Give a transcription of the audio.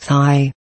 thigh.